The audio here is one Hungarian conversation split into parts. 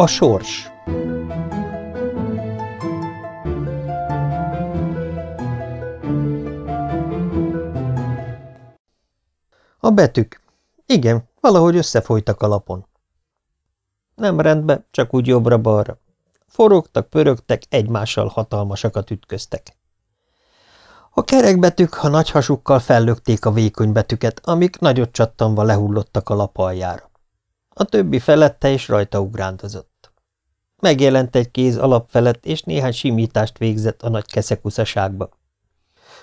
A sors A betűk. Igen, valahogy összefolytak a lapon. Nem rendbe, csak úgy jobbra-balra. Forogtak, pörögtek, egymással hatalmasakat ütköztek. A kerekbetűk a nagy hasukkal fellökték a vékony betűket, amik nagyot csattanva lehullottak a lap aljára. A többi felette és rajta ugrándozott. Megjelent egy kéz alap felett, és néhány simítást végzett a nagy keszekuszaságba.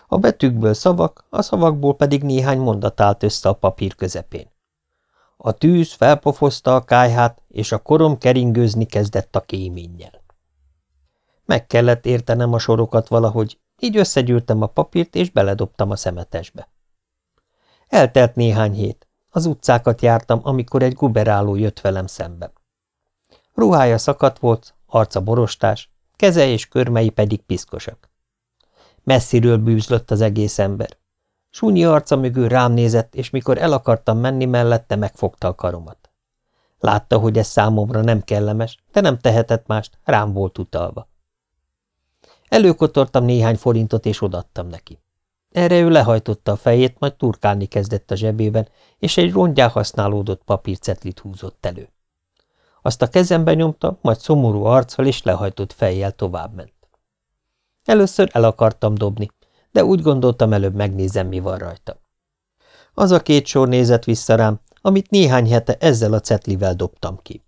A betűkből szavak, a szavakból pedig néhány mondat állt össze a papír közepén. A tűz felpofozta a kájhát, és a korom keringőzni kezdett a kéménnyel. Meg kellett értenem a sorokat valahogy, így összegyűrtem a papírt, és beledobtam a szemetesbe. Eltelt néhány hét. Az utcákat jártam, amikor egy guberáló jött velem szembe. Ruhája szakadt volt, arca borostás, keze és körmei pedig piszkosak. Messziről bűzlött az egész ember. Súnyi arca mögül rám nézett, és mikor el akartam menni mellette, megfogta a karomat. Látta, hogy ez számomra nem kellemes, de nem tehetett mást, rám volt utalva. Előkotortam néhány forintot, és odattam neki. Erre ő lehajtotta a fejét, majd turkálni kezdett a zsebében, és egy rongyá használódott papírcetlit húzott elő. Azt a kezembe nyomta, majd szomorú arccal és lehajtott fejjel továbbment. Először el akartam dobni, de úgy gondoltam előbb megnézem, mi van rajta. Az a két sor nézett vissza rám, amit néhány hete ezzel a cetlivel dobtam ki.